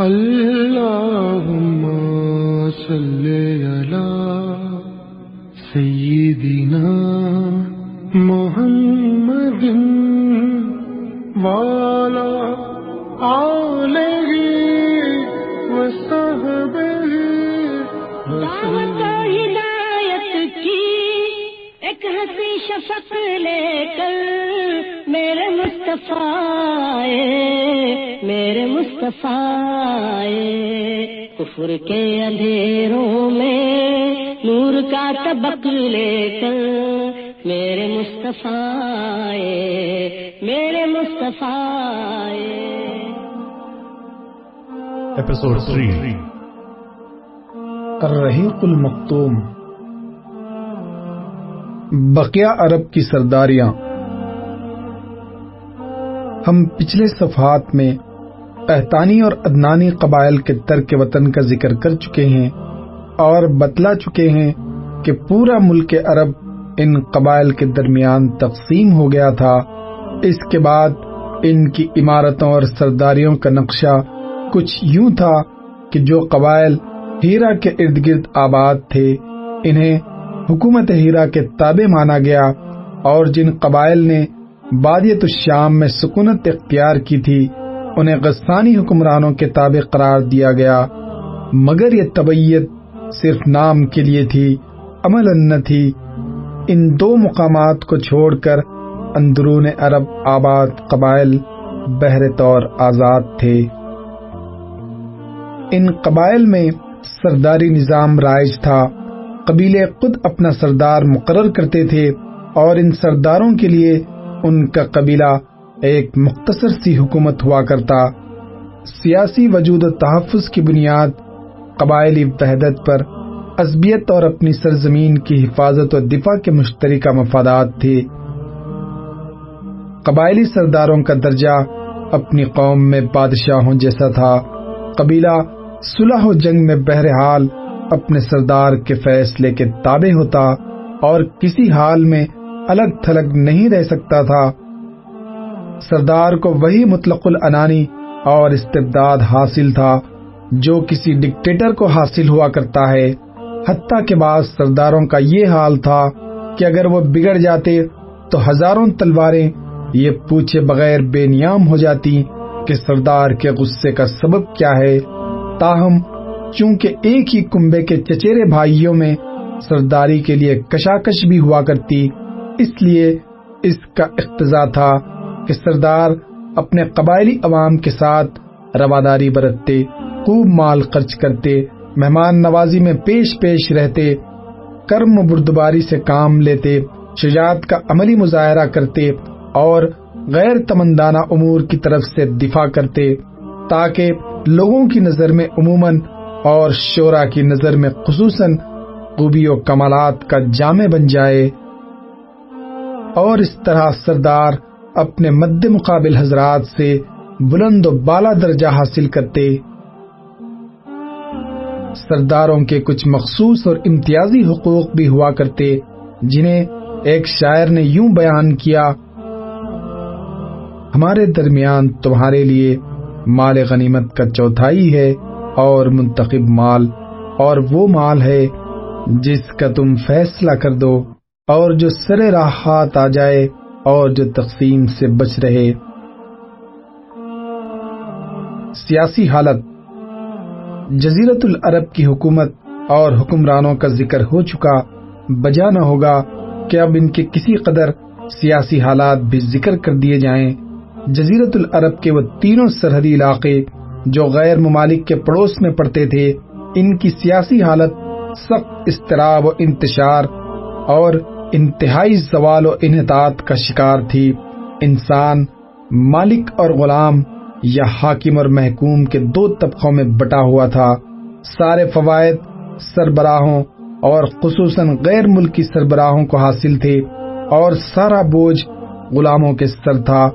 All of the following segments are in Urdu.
اللهم صل على سيدنا محمد وعلى آله وصحبه دعوت ہدایت کی ایک ہنسی شفق لے مصطفیٰ میرے مصطفیٰ۔ کفر کے اندھیروں میں نور کا طبق لے کر میرے مصطفیٰ میرے مصطفیٰ۔ Episode 3 الرحیق المختوم بقیہ عرب کی سرداریاں ہم پچھلے صفحات میں احتانی اور ادنانی قبائل کے ترک وطن کا ذکر کر چکے ہیں اور بتلا چکے ہیں کہ پورا ملک عرب ان قبائل کے درمیان تقسیم ہو گیا تھا۔ اس کے بعد ان کی عمارتوں اور سرداریوں کا نقشہ کچھ یوں تھا کہ جو قبائل ہیرا کے ارد گرد آباد تھے، انہیں حکومت ہیرا کے تابع مانا گیا اور جن قبائل نے بادیت الشام میں سکونت اختیار کی تھی، انہیں غسانی حکمرانوں کے تابع قرار دیا گیا، مگر یہ طبیعت صرف نام کے لیے تھی عمل نہ تھی۔ ان دو مقامات کو چھوڑ کر اندرون عرب آباد قبائل بہر طور آزاد تھے۔ ان قبائل میں سرداری نظام رائج تھا۔ قبیلے خود اپنا سردار مقرر کرتے تھے اور ان سرداروں کے لیے ان کا قبیلہ ایک مختصر سی حکومت ہوا کرتا۔ سیاسی وجود و تحفظ کی بنیاد قبائلی وحدت پر عصبیت اور اپنی سرزمین کی حفاظت و دفاع کے مشترکہ مفادات تھے قبائلی سرداروں کا درجہ اپنی قوم میں بادشاہوں جیسا تھا۔ قبیلہ صلح و جنگ میں بہرحال اپنے سردار کے فیصلے کے تابع ہوتا اور کسی حال میں الگ تھلگ نہیں رہ سکتا تھا۔ سردار کو وہی مطلق العنانی اور استبداد حاصل تھا جو کسی ڈکٹیٹر کو حاصل ہوا کرتا ہے۔ حتیٰ کے بعد سرداروں کا یہ حال تھا کہ اگر وہ بگڑ جاتے تو ہزاروں تلواریں یہ پوچھے بغیر بے نیام ہو جاتی کہ سردار کے غصے کا سبب کیا ہے۔ تاہم، چونکہ ایک ہی کنبے کے چچیرے بھائیوں میں سرداری کے لیے کشاکش بھی ہوا کرتی اس لیے اس کا اقتضا تھا کہ سردار اپنے قبائلی عوام کے ساتھ رواداری برتتے، خوب مال خرچ کرتے، مہمان نوازی میں پیش پیش رہتے، کرم بردباری سے کام لیتے، شجاعت کا عملی مظاہرہ کرتے اور غیر تمندانہ امور کی طرف سے دفاع کرتے تاکہ لوگوں کی نظر میں عموماً اور شعرا کی نظر میں خصوصاً خوبی و کمالات کا جامع بن جائے۔ اور اس طرح سردار اپنے مد مقابل حضرات سے بلند و بالا درجہ حاصل کرتے۔ سرداروں کے کچھ مخصوص اور امتیازی حقوق بھی ہوا کرتے، جنہیں ایک شاعر نے یوں بیان کیا، ہمارے درمیان تمہارے لیے مال غنیمت کا چوتھائی ہے اور منتخب مال، اور وہ مال ہے جس کا تم فیصلہ کر دو۔ اور جو سرے راحات آ جائے اور جو تقسیم سے بچ رہے۔ سیاسی حالت۔ جزیرت العرب کی حکومت اور حکمرانوں کا ذکر ہو چکا۔ بجا نہ ہوگا کہ اب ان کے کسی قدر سیاسی حالات بھی ذکر کر دیے جائیں۔ جزیرت العرب کے وہ تینوں سرحدی علاقے جو غیر ممالک کے پڑوس میں پڑتے تھے، ان کی سیاسی حالت سخت استراب و انتشار اور انتہائی زوال و انحطاط کا شکار تھی انسان، مالک اور غلام یا حاکم اور محکوم کے دو طبقوں میں بٹا ہوا تھا۔ سارے فوائد، سربراہوں اور خصوصاً غیر ملکی سربراہوں کو حاصل تھے اور سارا بوجھ غلاموں کے سر تھا۔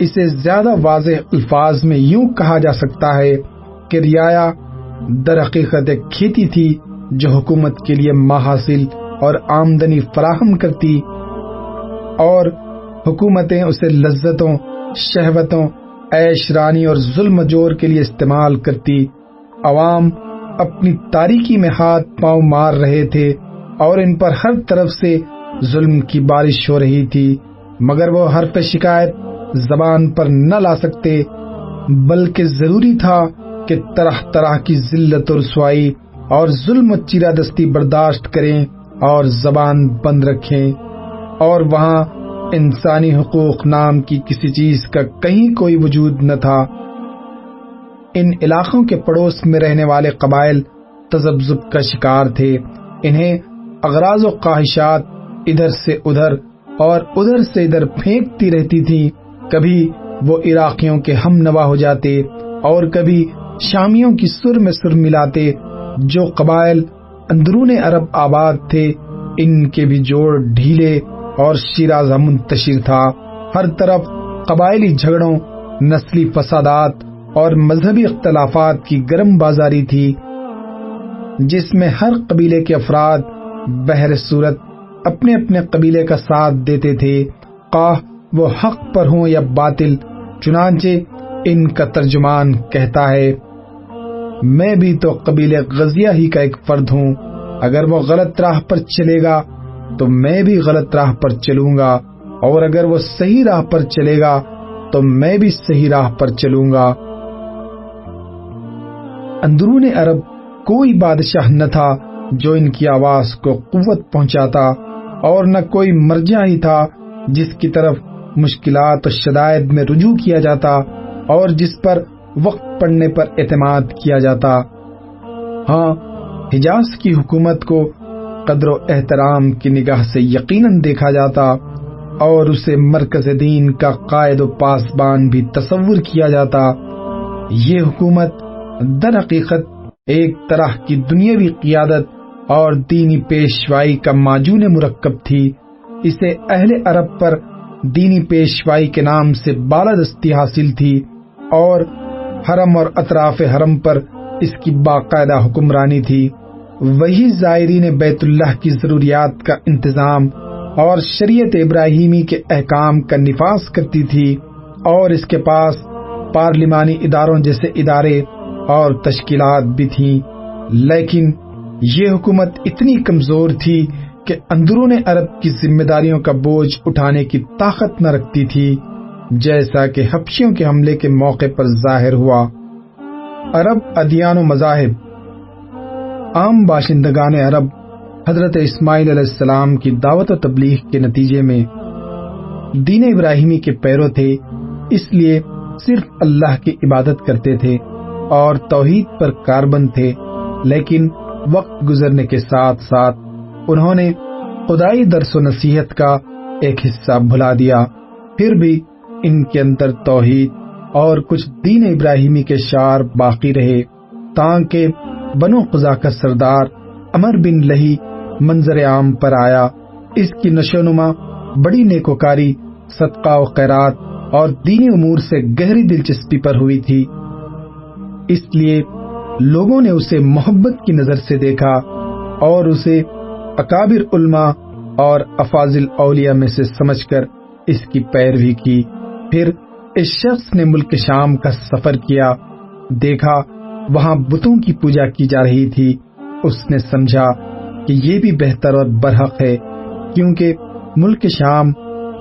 اسے زیادہ واضح الفاظ میں یوں کہا جا سکتا ہے کہ ریا در حقیقت ایک کھیتی تھی جو حکومت کے لیے ماحصل اور آمدنی فراہم کرتی اور حکومتیں اسے لذتوں، شہوتوں ایش رانی اور ظلم جور کے لیے استعمال کرتی۔ عوام اپنی تاریکی میں ہاتھ پاؤں مار رہے تھے اور ان پر ہر طرف سے ظلم کی بارش ہو رہی تھی، مگر وہ ہر پہ شکایت زبان پر نہ لا سکتے، بلکہ ضروری تھا کہ طرح طرح کی ذلت و رسوائی اور ظلم و چیرا دستی برداشت کریں۔ اور زبان بند رکھیں اور وہاں انسانی حقوق نام کی کسی چیز کا کہیں کوئی وجود نہ تھا۔ ان علاقوں کے پڑوس میں رہنے والے قبائل تذبذب کا شکار تھے۔ انہیں اغراض و خواہشات ادھر سے ادھر اور ادھر سے ادھر پھینکتی رہتی تھی کبھی وہ عراقیوں کے ہم نوا ہو جاتے اور کبھی شامیوں کی سر میں سر ملاتے جو قبائل اندرون عرب آباد تھے، ان کے بھی جوڑ ڈھیلے اور شیرازہ منتشر تھا۔ ہر طرف قبائلی جھگڑوں، نسلی فسادات اور مذہبی اختلافات کی گرم بازاری تھی، جس میں ہر قبیلے کے افراد بہر صورت اپنے اپنے قبیلے کا ساتھ دیتے تھے۔ قاہ وہ حق پر ہوں یا باطل، چنانچہ ان کا ترجمان کہتا ہے۔ میں بھی تو قبیلے غزیہ ہی کا ایک فرد ہوں۔ اگر وہ غلط راہ پر چلے گا، تو میں بھی غلط راہ پر چلوں گا۔ اور اگر وہ صحیح راہ پر چلے گا، تو میں بھی صحیح راہ پر چلوں گا۔ اندرون عرب کوئی بادشاہ نہ تھا جو ان کی آواز کو قوت پہنچاتا، اور نہ کوئی مرجع ہی تھا جس کی طرف مشکلات و شدائد میں رجوع کیا جاتا، اور جس پر وقت پڑنے پر اعتماد کیا جاتا۔ ہاں حجاز کی حکومت کو قدر و احترام کی نگاہ سے یقیناً دیکھا جاتا اور اسے مرکز دین کا قائد و پاسبان بھی تصور کیا جاتا۔ یہ حکومت در حقیقت ایک طرح کی دنیاوی قیادت اور دینی پیشوائی کا معجون مرکب تھی۔ اسے اہل عرب پر دینی پیشوائی کے نام سے بالادستی حاصل تھی اور حرم اور اطراف حرم پر اس کی باقاعدہ حکمرانی تھی۔ وہی زائرین بیت اللہ کی ضروریات کا انتظام اور شریعت ابراہیمی کے احکام کا نفاذ کرتی تھی اور اس کے پاس پارلیمانی اداروں جیسے ادارے اور تشکیلات بھی تھیں۔ لیکن یہ حکومت اتنی کمزور تھی کہ اندرون عرب کی ذمہ داریوں کا بوجھ اٹھانے کی طاقت نہ رکھتی تھی۔ جیسا کہ حبشیوں کے حملے کے موقع پر ظاہر ہوا۔ عرب ادیان و مذاہب۔ عام باشندگان عرب حضرت اسماعیل علیہ السلام کی دعوت و تبلیغ کے نتیجے میں دین ابراہیمی کے پیرو تھے، اس لیے صرف اللہ کی عبادت کرتے تھے اور توحید پر کاربن تھے۔ لیکن وقت گزرنے کے ساتھ ساتھ انہوں نے خدائی درس و نصیحت کا ایک حصہ بھلا دیا۔ پھر بھی ان کے اندر توحید اور کچھ دین ابراہیمی کے شعر باقی رہے تاکہ بنو خزا کا سردار امر بن لہی منظر عام پر آیا۔ اس کی نشو نما بڑی نیکوکاری، صدقہ و خیرات اور دینی امور سے گہری دلچسپی پر ہوئی تھی۔ اس لیے لوگوں نے اسے محبت کی نظر سے دیکھا اور اسے اکابر علماء اور افاظل اولیاء میں سے سمجھ کر اس کی پیروی کی۔ پھر اس شخص نے ملک شام کا سفر کیا، دیکھا وہاں بتوں کی پوجا کی جا رہی تھی۔ اس نے سمجھا کہ یہ بھی بہتر اور برحق ہے، کیونکہ ملک شام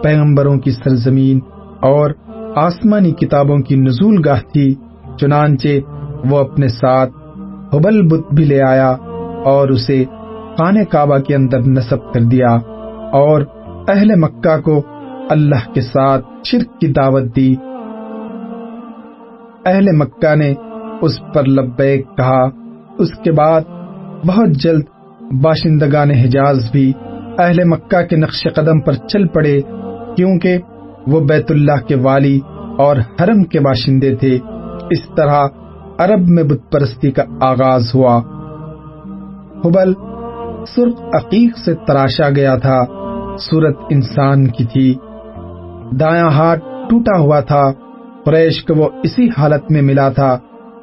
پیغمبروں کی سرزمین اور آسمانی کتابوں کی نزول گاہ تھی، چنانچہ وہ اپنے ساتھ حبل بت بھی لے آیا اور اسے خانہ کعبہ کے اندر نصب کر دیا اور اہل مکہ کو اللہ کے ساتھ شرک کی دعوت دی۔ اہل مکہ نے اس پر لبیک کہا۔ اس کے بعد بہت جلد باشندگان حجاز بھی اہل مکہ کے نقش قدم پر چل پڑے، کیونکہ وہ بیت اللہ کے والی اور حرم کے باشندے تھے۔ اس طرح عرب میں بت پرستی کا آغاز ہوا۔ حبل سرخ عقیق سے تراشا گیا تھا۔ صورت انسان کی تھی۔ دایاں ہاتھ ٹوٹا ہوا تھا۔ قریش کو وہ اسی حالت میں ملا تھا۔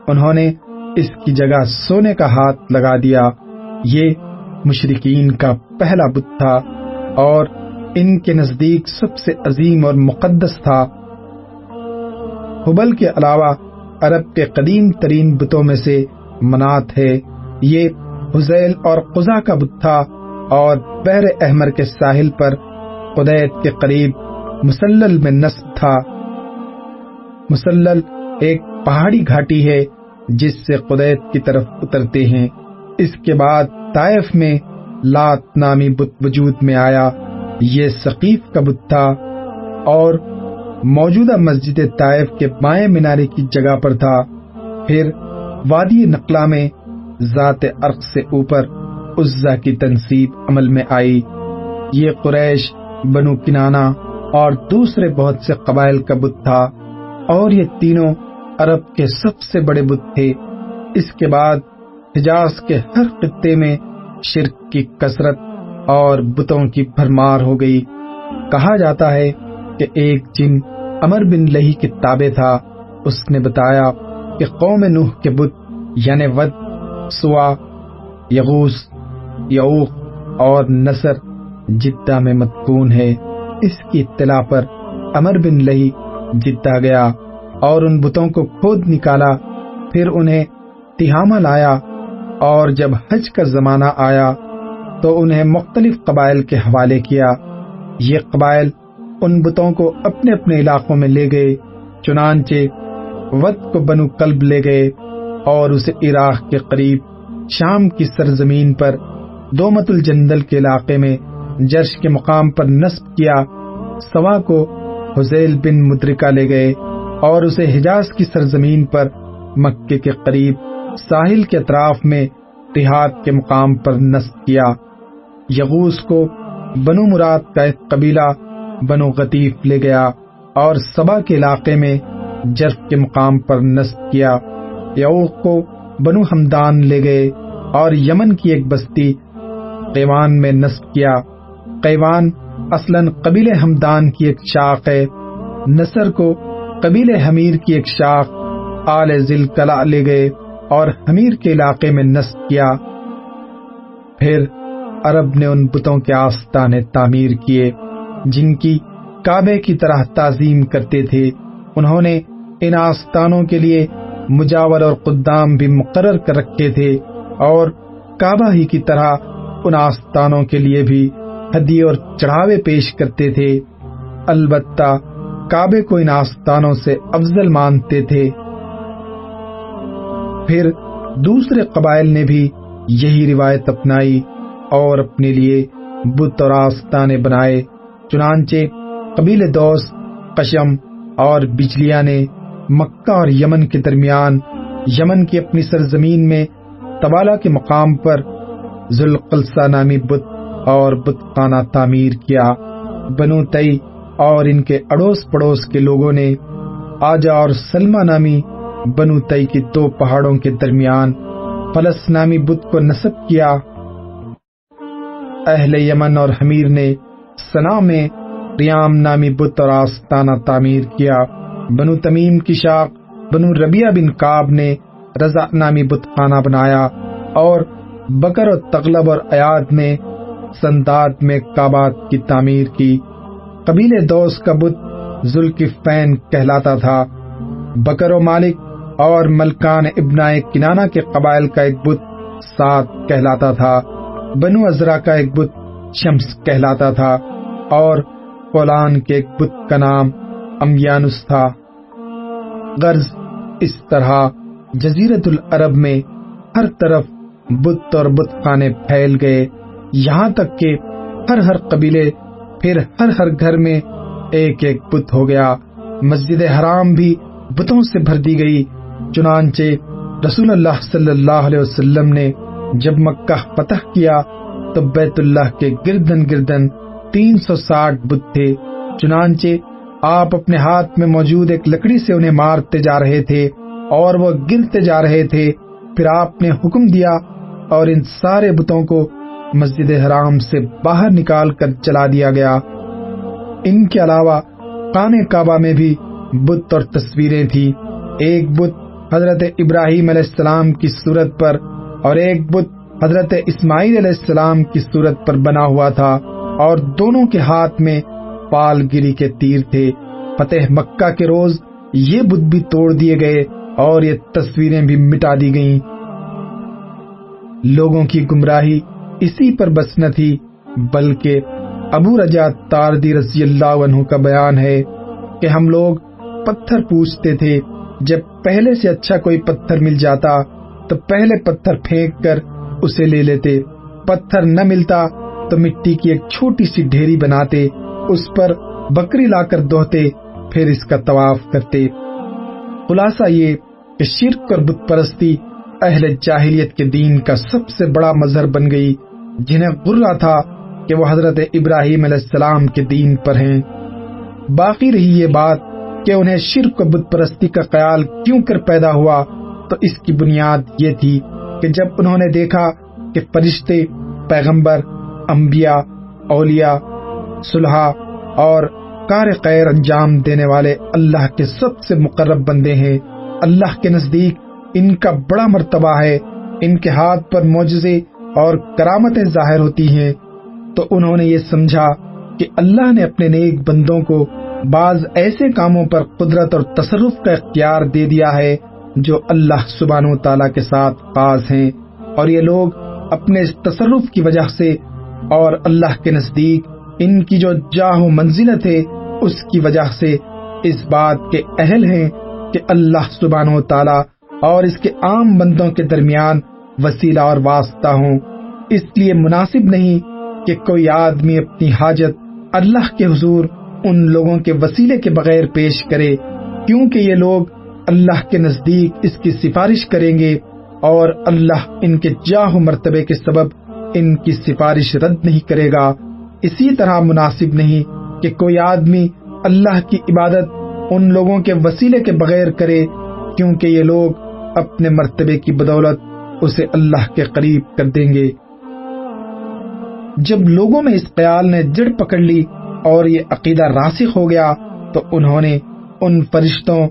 انہوں نے اس کی جگہ سونے کا ہاتھ لگا دیا۔ یہ مشرقین کا پہلا بت تھا اور ان کے نزدیک سب سے عظیم اور مقدس تھا۔ حبل کے علاوہ عرب کے قدیم ترین بتوں میں سے منات ہے۔ یہ حزیل اور قزا کا بت تھا اور بحر احمر کے ساحل پر قدیت کے قریب مسلل میں نصب تھا۔ مسلل ایک پہاڑی گھاٹی ہے جس سے قدیت کی طرف اترتے ہیں۔ اس کے بعد طائف میں لات نامی بت وجود میں آیا۔ یہ ثقیف کا بت تھا اور موجودہ مسجد طائف کے بائیں مینارے کی جگہ پر تھا۔ پھر وادی نقلا میں ذات عرق سے اوپر عزا کی تنصیب عمل میں آئی۔ یہ قریش بنو کنانا اور دوسرے بہت سے قبائل کا بت تھا، اور یہ تینوں عرب کے سب سے بڑے بت تھے۔ اس کے بعد حجاز کے ہر خطے میں شرک کی کثرت اور بتوں کی بھرمار ہو گئی۔ کہا جاتا ہے کہ ایک جن امر بن لہی کے تابع تھا۔ اس نے بتایا کہ قوم نوح کے بت یعنی ود، سوا یغوس یعوق اور نصر، جدہ میں متکون ہے۔ اس کی اطلاع پر امر بن لہی جدہ گیا اور ان بتوں کو کھود نکالا، پھر انہیں تہامہ لایا اور جب حج کا زمانہ آیا تو انہیں مختلف قبائل کے حوالے کیا۔ یہ قبائل ان بتوں کو اپنے اپنے علاقوں میں لے گئے، چنانچہ ود کو بنو قلب لے گئے اور اسے عراق کے قریب شام کی سرزمین پر دومت الجندل کے علاقے میں جرش کے مقام پر نصب کیا، سوا کو حزیل بن مدرکہ لے گئے اور اسے حجاز کی سرزمین پر مکے کے قریب ساحل کے اطراف میں دیہات کے مقام پر نصب کیا۔ یغوس کو بنو مراد کا ایک قبیلہ بنو غطیف لے گیا اور سبا کے علاقے میں جرف کے مقام پر نصب کیا۔ یعوق کو بنو ہمدان لے گئے اور یمن کی ایک بستی قیوان میں نصب کیا۔ قیوان اصلاً قبیل ہمدان کی ایک شاخ ہے، نصر کو قبیل حمیر کی ایک شاخ آل ذل کلا لے گئے اور حمیر کے علاقے میں نصب کیا۔ پھر عرب نے ان بتوں کے آستانے تعمیر کیے، جن کی کعبے کی طرح تعظیم کرتے تھے۔ انہوں نے ان آستانوں کے لیے مجاور اور قدام بھی مقرر کر رکھے تھے اور کعبہ ہی کی طرح ان آستانوں کے لیے بھی ہدی اور چڑھاوے پیش کرتے تھے۔ البتہ کعبے کو ان آستانوں سے افضل مانتے تھے۔ پھر دوسرے قبائل نے بھی یہی روایت اپنائی اور اپنے لیے بت اور آستانے بنائے۔ چنانچہ قبیل دوست قشم اور بجلیا نے مکہ اور یمن کے درمیان یمن کی اپنی سرزمین میں تبالا کے مقام پر ذوالقلسہ نامی بت اور بت خانہ تعمیر کیا۔ بنو تئی اور ان کے اڑوس پڑوس کے لوگوں نے آجا اور سلما نامی بنو تئی کی دو پہاڑوں کے درمیان فلس نامی بت کو نصب کیا۔ اہل یمن اور حمیر نے سنا میں ریام نامی بت اور آستانہ تعمیر کیا۔ بنو تمیم کی شاخ بنو ربیہ بن کاب نے رضا نامی بت خانہ بنایا اور بکر و تغلب اور ایاد نے سنداد میں کابات کی تعمیر کی۔ قبیل دوست کا بت ذوالکفین کہلاتا تھا۔ بکر و مالک اور ملکان ابنائے کنانا کے قبائل کا ایک بت سات کہلاتا تھا۔ بنو ازرا کا ایک بت شمس کہلاتا تھا۔ اور فولان کے ایک بت کا نام امیانس تھا۔ غرض اس طرح جزیرت العرب میں ہر طرف بت اور بت خانے پھیل گئے۔ یہاں تک کہ ہر ہر قبیلے پھر ہر ہر گھر میں ایک ایک بت ہو گیا۔ مسجد حرام بھی بتوں سے بھر دی گئی۔ چنانچہ رسول اللہ صلی اللہ علیہ وسلم نے جب مکہ فتح کیا تو بیت اللہ کے گردن گردن تین سو ساٹھ بت تھے۔ چنانچہ آپ اپنے ہاتھ میں موجود ایک لکڑی سے انہیں مارتے جا رہے تھے اور وہ گرتے جا رہے تھے۔ پھر آپ نے حکم دیا اور ان سارے بتوں کو مسجد حرام سے باہر نکال کر چلا دیا گیا۔ ان کے علاوہ کان کعبہ میں بھی بت اور تصویریں تھی ایک بت حضرت ابراہیم علیہ السلام کی صورت پر اور ایک بت حضرت اسماعیل علیہ السلام کی صورت پر بنا ہوا تھا اور دونوں کے ہاتھ میں پال گری کے تیر تھے۔ فتح مکہ کے روز یہ بدھ بھی توڑ دیے گئے اور یہ تصویریں بھی مٹا دی گئیں۔ لوگوں کی گمراہی اسی پر بس نہ تھی، بلکہ ابو رجا تاردی رضی اللہ عنہ کا بیان ہے کہ ہم لوگ پتھر پوچھتے تھے، جب پہلے سے اچھا کوئی پتھر مل جاتا تو پہلے پتھر پھینک کر اسے لے لیتے۔ پتھر نہ ملتا تو مٹی کی ایک چھوٹی سی ڈھیری بناتے، اس پر بکری لا کر دوہتے، پھر اس کا طواف کرتے۔ خلاصہ یہ کہ شرک اور بت پرستی اہل جاہلیت کے دین کا سب سے بڑا مظہر بن گئی۔ جنہیں غرہ تھا کہ وہ حضرت ابراہیم علیہ السلام کے دین پر ہیں۔ باقی رہی یہ بات کہ انہیں شرک و بت پرستی کا خیال کیوں کر پیدا ہوا، تو اس کی بنیاد یہ تھی کہ جب انہوں نے دیکھا کہ فرشتے، پیغمبر، انبیاء، اولیاء صلحہ اور کار خیر انجام دینے والے اللہ کے سب سے مقرب بندے ہیں۔ اللہ کے نزدیک ان کا بڑا مرتبہ ہے۔ ان کے ہاتھ پر معجزے اور کرامتیں ظاہر ہوتی ہیں، تو انہوں نے یہ سمجھا کہ اللہ نے اپنے نیک بندوں کو بعض ایسے کاموں پر قدرت اور تصرف کا اختیار دے دیا ہے جو اللہ سبحانہ و تعالیٰ کے ساتھ خاص ہیں۔ اور یہ لوگ اپنے اس تصرف کی وجہ سے اور اللہ کے نزدیک ان کی جو جاہ و منزلت ہے، اس کی وجہ سے اس بات کے اہل ہیں کہ اللہ سبحانہ و تعالیٰ اور اس کے عام بندوں کے درمیان وسیلہ اور واسطہ ہوں۔ اس لیے مناسب نہیں کہ کوئی آدمی اپنی حاجت اللہ کے حضور ان لوگوں کے وسیلے کے بغیر پیش کرے، کیونکہ یہ لوگ اللہ کے نزدیک اس کی سفارش کریں گے اور اللہ ان کے جاہ و مرتبے کے سبب ان کی سفارش رد نہیں کرے گا۔ اسی طرح مناسب نہیں کہ کوئی آدمی اللہ کی عبادت ان لوگوں کے وسیلے کے بغیر کرے، کیونکہ یہ لوگ اپنے مرتبے کی بدولت اسے اللہ کے قریب کر دیں گے۔ جب لوگوں میں اس خیال نے جڑ پکڑ لی اور یہ عقیدہ راسخ ہو گیا، تو انہوں نے ان فرشتوں،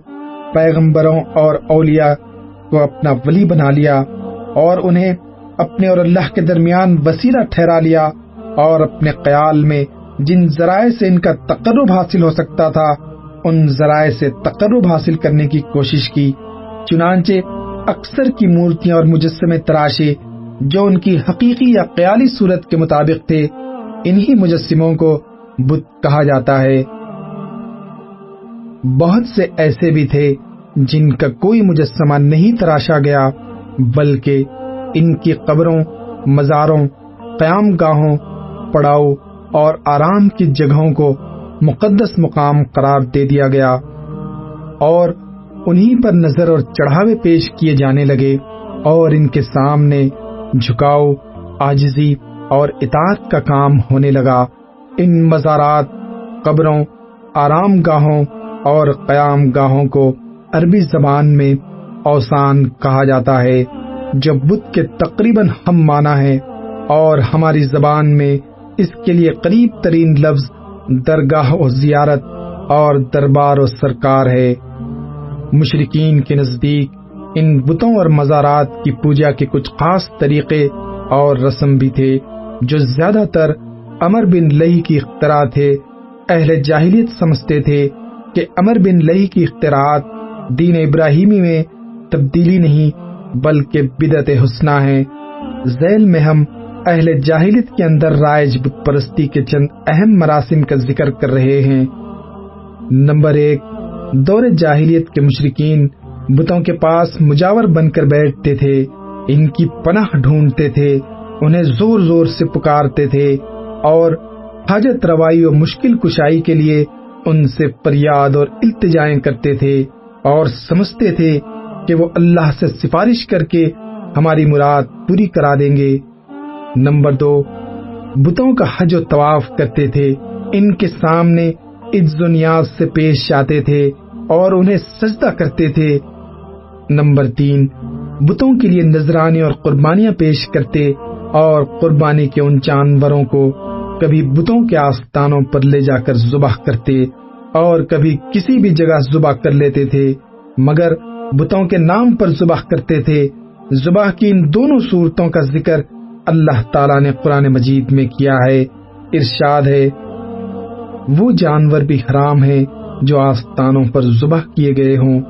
پیغمبروں اور اولیاء کو اپنا ولی بنا لیا اور انہیں اپنے اور اللہ کے درمیان وسیلہ ٹھہرا لیا اور اپنے خیال میں جن ذرائع سے ان کا تقرب حاصل ہو سکتا تھا، ان ذرائع سے تقرب حاصل کرنے کی کوشش کی۔ چنانچہ اکثر کی مورتیاں اور مجسمے تراشے جو ان کی حقیقی یا خیالی صورت کے مطابق تھے، انہی مجسموں کو بت کہا جاتا ہے۔ بہت سے ایسے بھی تھے جن کا کوئی مجسمہ نہیں تراشا گیا، بلکہ ان کی قبروں، مزاروں، قیام گاہوں، پڑاؤ اور آرام کی جگہوں کو مقدس مقام قرار دے دیا گیا۔ اور انہی پر نظر اور چڑھاوے پیش کیے جانے لگے اور ان کے سامنے جھکاؤ آجزی اور اطاعت کا کام ہونے لگا۔ ان مزارات، قبروں آرام گاہوں اور قیام گاہوں کو عربی زبان میں اوسان کہا جاتا ہے جو بدھ کے تقریباً ہم مانا ہے اور ہماری زبان میں اس کے لیے قریب ترین لفظ درگاہ و زیارت اور دربار و سرکار ہے۔ مشرقین کے نزدیک ان بتوں اور مزارات کی پوجا کے کچھ خاص طریقے اور رسم بھی تھے، جو زیادہ تر امر بن لئی کی اختراع تھے۔ اہل جاہلیت سمجھتے تھے کہ امر بن لئی کی اختراعات دین ابراہیمی میں تبدیلی نہیں بلکہ بدت حسنہ ہے ذیل میں ہم اہل جاہلیت کے اندر رائج بت پرستی کے چند اہم مراسم کا ذکر کر رہے ہیں۔ نمبر ایک دور جاہلیت کے مشرقین بتوں کے پاس مجاور بن کر بیٹھتے تھے، ان کی پناہ ڈھونڈتے تھے، انہیں زور زور سے پکارتے تھے اور حاجت روائی و مشکل کشائی کے لیے ان سے فریاد اور التجائیں کرتے تھے اور سمجھتے تھے کہ وہ اللہ سے سفارش کر کے ہماری مراد پوری کرا دیں گے۔ نمبر دو، بتوں کا حج و طواف کرتے تھے، ان کے سامنے عز و نیاز سے پیش آتے تھے۔ اور انہیں سجدہ کرتے تھے۔ نمبر تین، بتوں کے لیے نذرانے اور قربانیاں پیش کرتے اور قربانی کے ان جانوروں کو کبھی بتوں کے آستانوں پر لے جا کر ذبح کرتے اور کبھی کسی بھی جگہ ذبح کر لیتے تھے، مگر بتوں کے نام پر ذبح کرتے تھے۔ ذبح کی ان دونوں صورتوں کا ذکر اللہ تعالیٰ نے قرآن مجید میں کیا ہے۔ ارشاد ہے، وہ جانور بھی حرام ہے جو آستانوں پر ذبح کیے گئے ہوں۔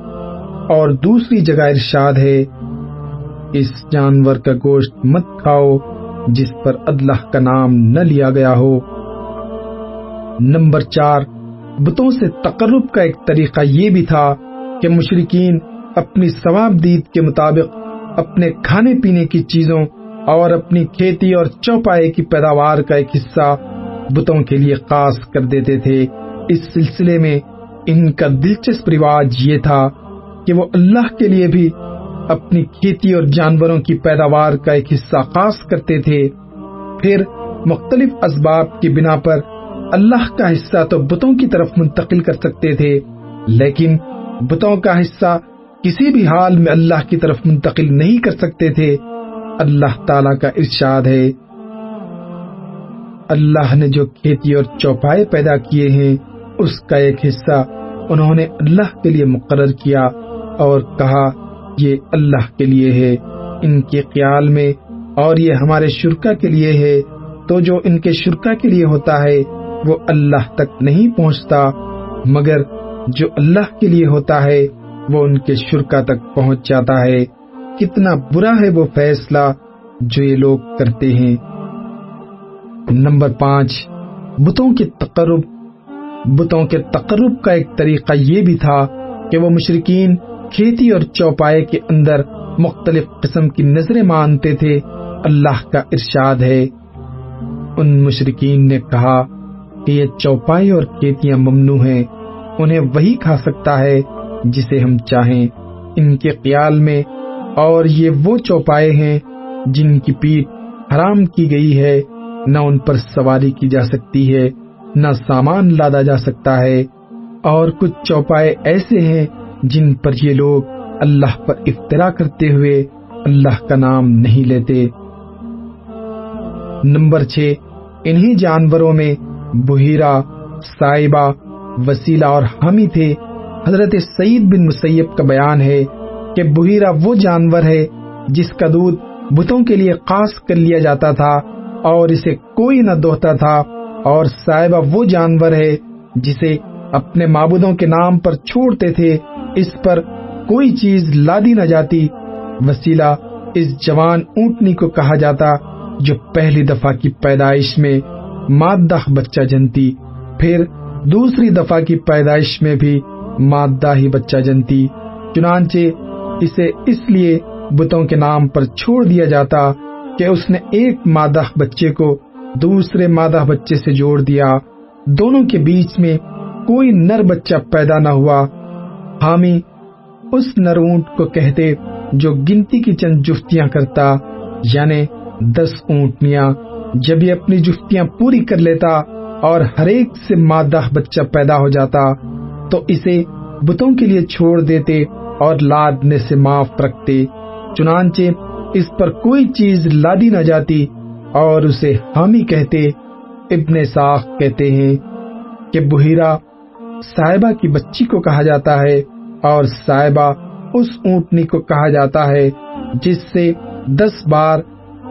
اور دوسری جگہ ارشاد ہے، اس جانور کا گوشت مت کھاؤ جس پر اللہ کا نام نہ لیا گیا ہو۔ نمبر چار، بتوں سے تقرب کا ایک طریقہ یہ بھی تھا کہ مشرقین اپنی ثواب دید کے مطابق اپنے کھانے پینے کی چیزوں اور اپنی کھیتی اور چوپائے کی پیداوار کا ایک حصہ بتوں کے لیے خاص کر دیتے تھے۔ اس سلسلے میں ان کا دلچسپ رواج یہ تھا کہ وہ اللہ کے لیے بھی اپنی کھیتی اور جانوروں کی پیداوار کا ایک حصہ خاص کرتے تھے۔ پھر مختلف اسباب کی بنا پر اللہ کا حصہ تو بتوں کی طرف منتقل کر سکتے تھے، لیکن بتوں کا حصہ کسی بھی حال میں اللہ کی طرف منتقل نہیں کر سکتے تھے۔ اللہ تعالی کا ارشاد ہے۔ اللہ نے جو کھیتی اور چوپائے پیدا کیے ہیں اس کا ایک حصہ انہوں نے اللہ کے لیے مقرر کیا اور کہا، یہ اللہ کے لیے ہے، ان کے خیال میں، اور یہ ہمارے شرکا کے لیے ہے۔ تو جو ان کے شرکا کے لیے ہوتا ہے، وہ اللہ تک نہیں پہنچتا، مگر جو اللہ کے لیے ہوتا ہے، وہ ان کے شرکا تک پہنچ جاتا ہے۔ کتنا برا ہے وہ فیصلہ جو یہ لوگ کرتے ہیں۔ نمبر پانچ، بتوں کے تقرب بتوں کے تقرب کا ایک طریقہ یہ بھی تھا کہ وہ مشرقین کھیتی اور چوپائے کے اندر مختلف قسم کی نظریں مانتے تھے۔ اللہ کا ارشاد ہے۔ ان مشرقین نے کہا کہ یہ چوپائے اور کھیتیاں ممنوع ہیں۔ انہیں وہی کھا سکتا ہے جسے ہم چاہیں۔ ان کے خیال میں اور یہ وہ چوپائے ہیں جن کی پیٹ حرام کی گئی ہے، نہ ان پر سواری کی جا سکتی ہے۔ نہ سامان لادا جا سکتا ہے اور کچھ چوپائے ایسے ہیں جن پر یہ لوگ اللہ پر افطرا کرتے ہوئے اللہ کا نام نہیں لیتے۔ نمبر چھ، انہی جانوروں میں بحیرہ سائبہ وسیلہ اور حامی تھے۔ حضرت سعید بن مسیب کا بیان ہے کہ بحیرہ وہ جانور ہے جس کا دودھ بتوں کے لیے خاص کر لیا جاتا تھا اور اسے کوئی نہ دوہتا تھا۔ اور صاحبہ وہ جانور ہے جسے اپنے معبودوں کے نام پر چھوڑتے تھے، اس پر کوئی چیز لادی نہ جاتی۔ وسیلہ اس جوان اونٹنی کو کہا جاتا جو پہلی دفعہ کی پیدائش میں مادہ بچہ جنتی، پھر دوسری دفعہ کی پیدائش میں بھی مادہ ہی بچہ جنتی۔ چنانچہ اسے اس لیے بتوں کے نام پر چھوڑ دیا جاتا کہ اس نے ایک مادہ بچے کو دوسرے مادہ بچے سے جوڑ دیا۔ دونوں کے بیچ میں کوئی نر بچہ پیدا نہ ہوا۔ حامی اس نر اونٹ کو کہتے جو گنتی کی چند جفتیاں کرتا یعنی دس اونٹنیاں۔ جب یہ اپنی جفتیاں پوری کر لیتا اور ہر ایک سے مادہ بچہ پیدا ہو جاتا، تو اسے بتوں کے لیے چھوڑ دیتے اور لادنے سے معاف رکھتے۔ چنانچہ اس پر کوئی چیز لادی نہ جاتی۔ اور اسے حامی کہتے، ابن ساخ کہتے ہیں کہ بحیرہ صاحبہ کی بچی کو کہا جاتا ہے اور صاحبہ اس اونٹنی کو کہا جاتا ہے جس سے دس بار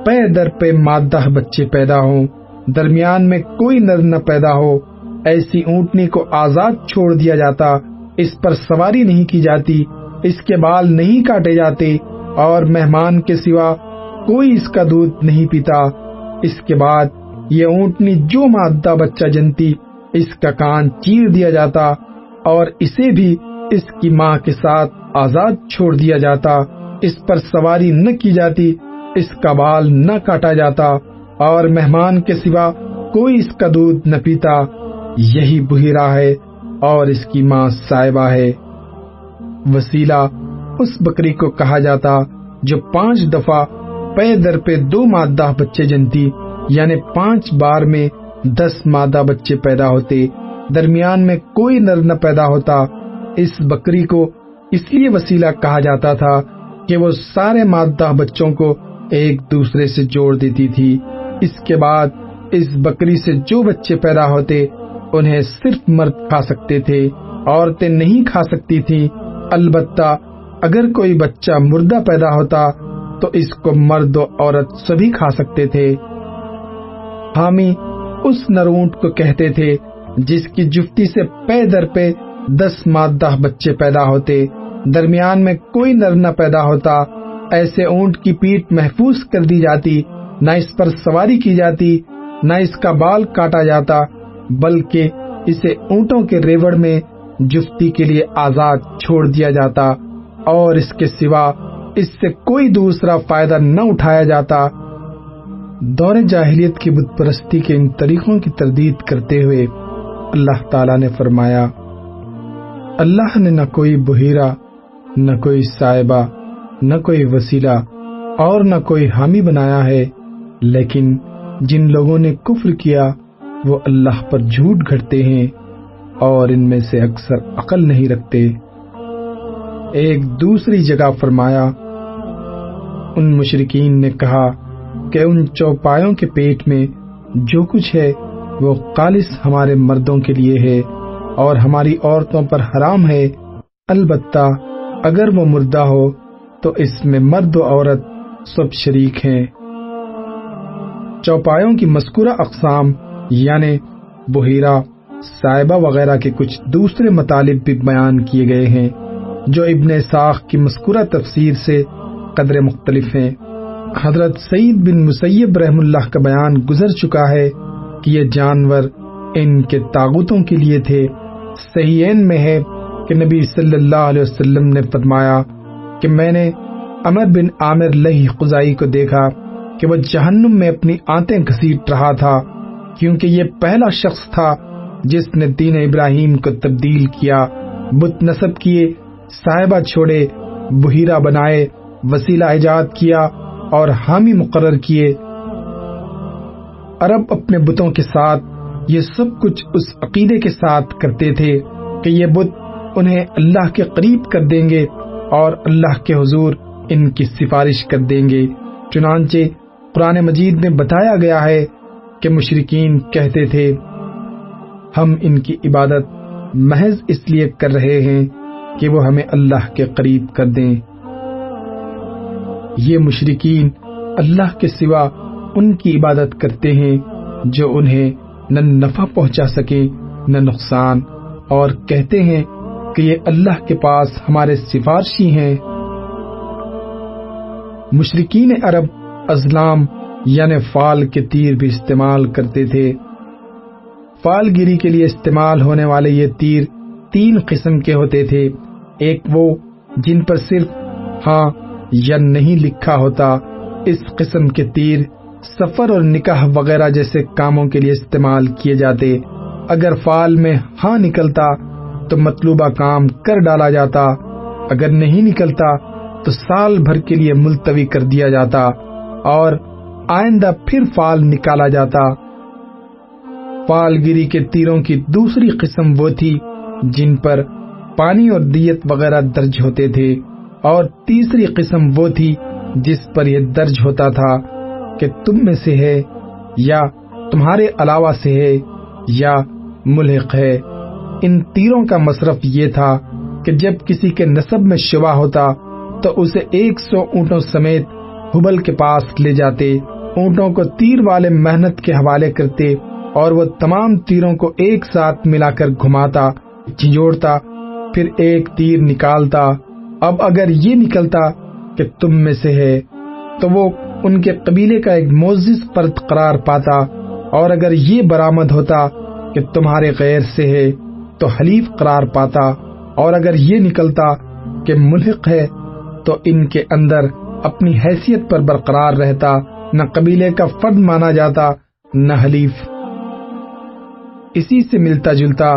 پے در پہ مادہ بچے پیدا ہوں۔ درمیان میں کوئی نر نہ پیدا ہو۔ ایسی اونٹنی کو آزاد چھوڑ دیا جاتا۔ اس پر سواری نہیں کی جاتی۔ اس کے بال نہیں کاٹے جاتے اور مہمان کے سوا کوئی اس کا دودھ نہیں پیتا۔ اس کے بعد یہ اونٹنی جو مادہ بچہ جنتی اس کا کان چیر دیا جاتا اور اسے بھی اس کی ماں کے ساتھ آزاد چھوڑ دیا جاتا، اس پر سواری نہ کی جاتی، اس کا بال نہ کاٹا جاتا اور مہمان کے سوا کوئی اس کا دودھ نہ پیتا۔ یہی بحیرہ ہے اور اس کی ماں صاحبہ ہے۔ وسیلہ اس بکری کو کہا جاتا جو پانچ دفعہ پے در پہ دو مادہ بچے جنتی یعنی پانچ بار میں دس مادہ بچے پیدا ہوتے، درمیان میں کوئی نر نہ پیدا ہوتا۔ اس بکری کو اس لیے وسیلہ کہا جاتا تھا کہ وہ سارے مادہ بچوں کو ایک دوسرے سے جوڑ دیتی تھی۔ اس کے بعد اس بکری سے جو بچے پیدا ہوتے، انہیں صرف مرد کھا سکتے تھے، عورتیں نہیں کھا سکتی تھی البتہ اگر کوئی بچہ مردہ پیدا ہوتا تو اس کو مرد و عورت سبھی کھا سکتے تھے۔ حامی اس نرونٹ کو کہتے تھے جس کی جفتی سے پے در پہ دس مادہ بچے پیدا ہوتے۔ درمیان میں کوئی نر نہ پیدا ہوتا، ایسے اونٹ کی پیٹ محفوظ کر دی جاتی، نہ اس پر سواری کی جاتی، نہ اس کا بال کاٹا جاتا، بلکہ اسے اونٹوں کے ریوڑ میں جفتی کے لیے آزاد چھوڑ دیا جاتا اور اس کے سوا اس سے کوئی دوسرا فائدہ نہ اٹھایا جاتا۔ دور جاہلیت کی بت پرستی کے ان طریقوں کی تردید کرتے ہوئے اللہ تعالی نے فرمایا، اللہ نے نہ کوئی بحیرہ، نہ کوئی صاحبہ، نہ کوئی وسیلہ اور نہ کوئی حامی بنایا ہے، لیکن جن لوگوں نے کفر کیا، وہ اللہ پر جھوٹ گھٹتے ہیں اور ان میں سے اکثر عقل نہیں رکھتے۔ ایک دوسری جگہ فرمایا ان مشرقین نے کہا کہ ان چوپایوں کے پیٹ میں جو کچھ ہے وہ خالص ہمارے مردوں کے لیے ہے اور ہماری عورتوں پر حرام ہے۔ البتہ اگر وہ مردہ ہو تو اس میں مرد و عورت سب شریک ہیں۔ چوپایوں کی مذکورہ اقسام یعنی بحیرہ، صاحبہ وغیرہ کے کچھ دوسرے مطالب بھی بیان کیے گئے ہیں، جو ابن ساخ کی مذکورہ تفسیر سے قدر مختلف ہیں۔ حضرت سعید بن مسیب رحم اللہ کا بیان گزر چکا ہے کہ یہ جانور ان کے تاغتوں کے لیے تھے۔ صحیحین میں ہے کہ نبی صلی اللہ علیہ وسلم نے فرمایا کہ میں نے امر بن عامر لہی خزائی کو دیکھا کہ وہ جہنم میں اپنی آنتیں گھسیٹ رہا تھا، کیونکہ یہ پہلا شخص تھا جس نے دین ابراہیم کو تبدیل کیا، بت نصب کیے، صاحبہ چھوڑے، بحیرہ بنائے وسیلہ ایجاد کیا اور حامی مقرر کیے۔ عرب اپنے بتوں کے ساتھ یہ سب کچھ اس عقیدے کے ساتھ کرتے تھے کہ یہ بت انہیں اللہ کے قریب کر دیں گے اور اللہ کے حضور ان کی سفارش کر دیں گے۔ چنانچہ قرآن مجید میں بتایا گیا ہے کہ مشرقین کہتے تھے، ہم ان کی عبادت محض اس لیے کر رہے ہیں کہ وہ ہمیں اللہ کے قریب کر دیں۔ یہ مشرقین اللہ کے سوا ان کی عبادت کرتے ہیں جو انہیں نہ نفع پہنچا سکے، نہ نقصان۔ اور کہتے ہیں کہ یہ اللہ کے پاس ہمارے سفارشی ہیں۔ مشرقین عرب ازلام یعنی فال کے تیر بھی استعمال کرتے تھے۔ فال گیری کے لیے استعمال ہونے والے یہ تیر تین قسم کے ہوتے تھے۔ ایک وہ جن پر صرف ہاں یا نہیں لکھا ہوتا، اس قسم کے تیر سفر اور نکاح وغیرہ جیسے کاموں کے لیے استعمال کیے جاتے۔ اگر فال میں ہاں نکلتا تو مطلوبہ کام کر ڈالا جاتا۔ اگر نہیں نکلتا تو سال بھر کے لیے ملتوی کر دیا جاتا اور آئندہ پھر فال نکالا جاتا۔ فال گیری کے تیروں کی دوسری قسم وہ تھی جن پر پانی اور دیت وغیرہ درج ہوتے تھے۔ اور تیسری قسم وہ تھی جس پر یہ درج ہوتا تھا کہ تم میں سے ہے یا تمہارے علاوہ سے ہے یا ملحق ہے۔ ان تیروں کا مصرف یہ تھا کہ جب کسی کے نصب میں شبہ ہوتا تو اسے ایک سو اونٹوں سمیت حبل کے پاس لے جاتے، اونٹوں کو تیر والے محنت کے حوالے کرتے اور وہ تمام تیروں کو ایک ساتھ ملا کر گھماتا جھنجوڑتا پھر ایک تیر نکالتا اب اگر یہ نکلتا کہ تم میں سے ہے، تو وہ ان کے قبیلے کا ایک موزز پرت قرار پاتا۔ اور اگر یہ برآمد ہوتا کہ تمہارے غیر سے ہے، تو حلیف قرار پاتا۔ اور اگر یہ نکلتا کہ ملحق ہے، تو ان کے اندر اپنی حیثیت پر برقرار رہتا۔ نہ قبیلے کا فرد مانا جاتا، نہ حلیف۔ اسی سے ملتا جلتا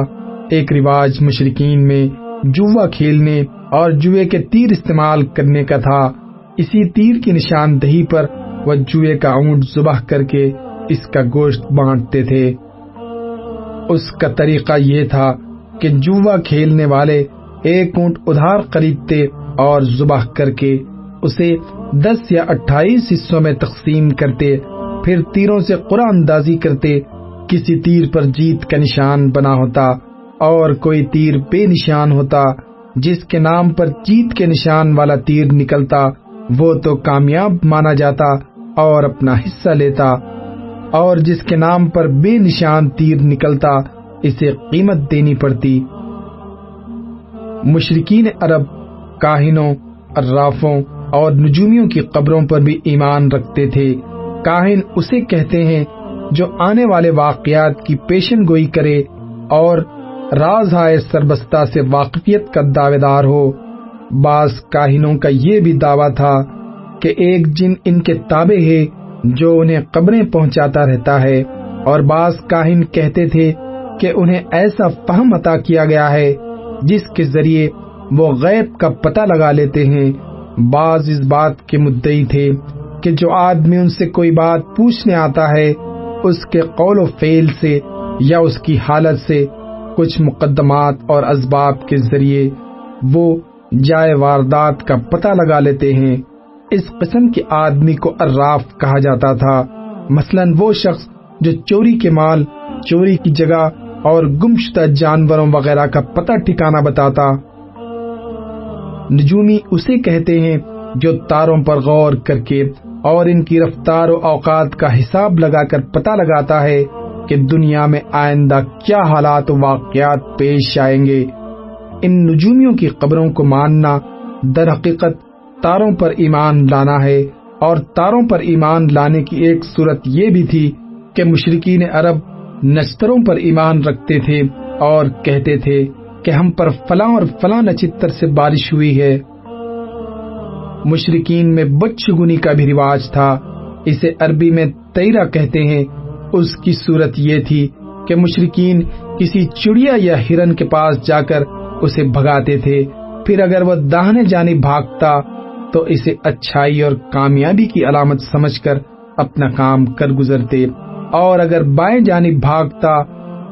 ایک رواج مشرقین میں جوا کھیلنے اور جوئے کے تیر استعمال کرنے کا تھا۔ اسی تیر کی نشاندہی پر وہ جوئے کا اونٹ زبہ کر کے اس کا گوشت بانٹتے تھے۔ اس کا طریقہ یہ تھا کہ جوا کھیلنے والے ایک اونٹ ادھار خریدتے اور زبہ کر کے اسے دس یا اٹھائیس حصوں میں تقسیم کرتے، پھر تیروں سے قرآن اندازی کرتے، کسی تیر پر جیت کا نشان بنا ہوتا۔ اور کوئی تیر بے نشان ہوتا، جس کے نام پر جیت کے نشان والا تیر نکلتا، وہ تو کامیاب مانا جاتا اور اپنا حصہ لیتا۔ اور جس کے نام پر بے نشان تیر نکلتا، اسے قیمت دینی پڑتی۔ مشرقین عرب، کاہنوں، ارافوں اور نجومیوں کی قبروں پر بھی ایمان رکھتے تھے۔ کاہن اسے کہتے ہیں جو آنے والے واقعات کی پیشن گوئی کرے اور راز ہائے سربستہ سے واقفیت کا دعوے دار ہو۔ بعض کاہنوں کا یہ بھی دعویٰ تھا کہ ایک جن ان کے تابع ہے جو انہیں قبریں پہنچاتا رہتا ہے، اور بعض کاہن کہتے تھے کہ انہیں ایسا فہم عطا کیا گیا ہے جس کے ذریعے وہ غیب کا پتہ لگا لیتے ہیں۔ بعض اس بات کے مدعی تھے کہ جو آدمی ان سے کوئی بات پوچھنے آتا ہے، اس کے قول و فیل سے یا اس کی حالت سے کچھ مقدمات اور اسباب کے ذریعے وہ جائے واردات کا پتہ لگا لیتے ہیں۔ اس قسم کے آدمی کو اراف کہا جاتا تھا۔ مثلا وہ شخص جو چوری کے مال، چوری کی جگہ اور گمشتہ جانوروں وغیرہ کا پتہ ٹھکانا بتاتا۔ نجومی اسے کہتے ہیں جو تاروں پر غور کر کے اور ان کی رفتار و اوقات کا حساب لگا کر پتہ لگاتا ہے۔ کہ دنیا میں آئندہ کیا حالات و واقعات پیش آئیں گے۔ ان نجومیوں کی قبروں کو ماننا در حقیقت تاروں پر ایمان لانا ہے اور تاروں پر ایمان لانے کی ایک صورت یہ بھی تھی کہ مشرقین عرب نشتروں پر ایمان رکھتے تھے اور کہتے تھے کہ ہم پر فلاں اور فلاں نچتر سے بارش ہوئی ہے۔ مشرقین میں بچگنی کا بھی رواج تھا۔ اسے عربی میں تیرا کہتے ہیں۔ اس کی صورت یہ تھی کہ مشرقین کسی چڑیا یا ہرن کے پاس جا کر اسے بھگاتے تھے۔ پھر اگر وہ داہنے جانی بھاگتا تو اسے اچھائی اور کامیابی کی علامت سمجھ کر اپنا کام کر گزرتے۔ اور اگر بائیں جانب بھاگتا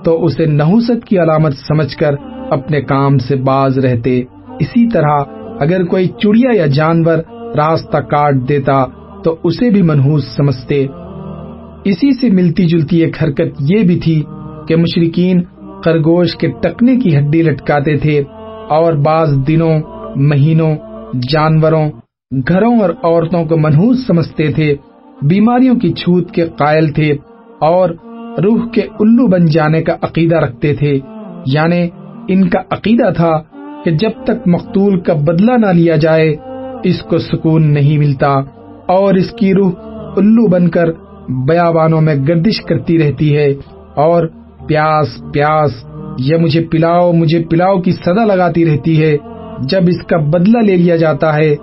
تو اسے نحوست کی علامت سمجھ کر اپنے کام سے باز رہتے۔ اسی طرح اگر کوئی چڑیا یا جانور راستہ کاٹ دیتا تو اسے بھی منحوس سمجھتے۔ اسی سے ملتی جلتی ایک حرکت یہ بھی تھی کہ مشرقین خرگوش کے ٹکنے کی ہڈی لٹکاتے تھے اور بعض دنوں، مہینوں، جانوروں، گھروں اور عورتوں کو منحوس سمجھتے تھے، بیماریوں کی چھوت کے قائل تھے اور روح کے الو بن جانے کا عقیدہ رکھتے تھے۔ یعنی ان کا عقیدہ تھا کہ جب تک مقتول کا بدلہ نہ لیا جائے، اس کو سکون نہیں ملتا اور اس کی روح الو بن کر بیابانوں میں گردش کرتی رہتی ہے اور پیاس پیاس یا مجھے پلاؤ مجھے پلاؤ کی صدا لگاتی رہتی ہے۔ جب اس کا بدلہ لے لیا جاتا ہے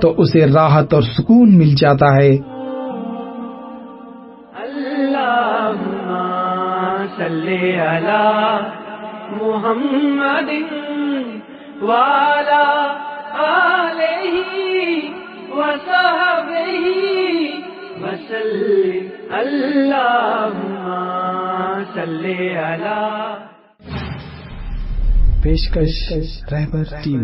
تو اسے راحت اور سکون مل جاتا ہے۔ محمد والا وسلم صلی علی پیشکش رہبر ٹیم